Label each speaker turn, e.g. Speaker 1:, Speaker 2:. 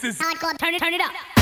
Speaker 1: This is
Speaker 2: hardcore. Turn it, turn it up.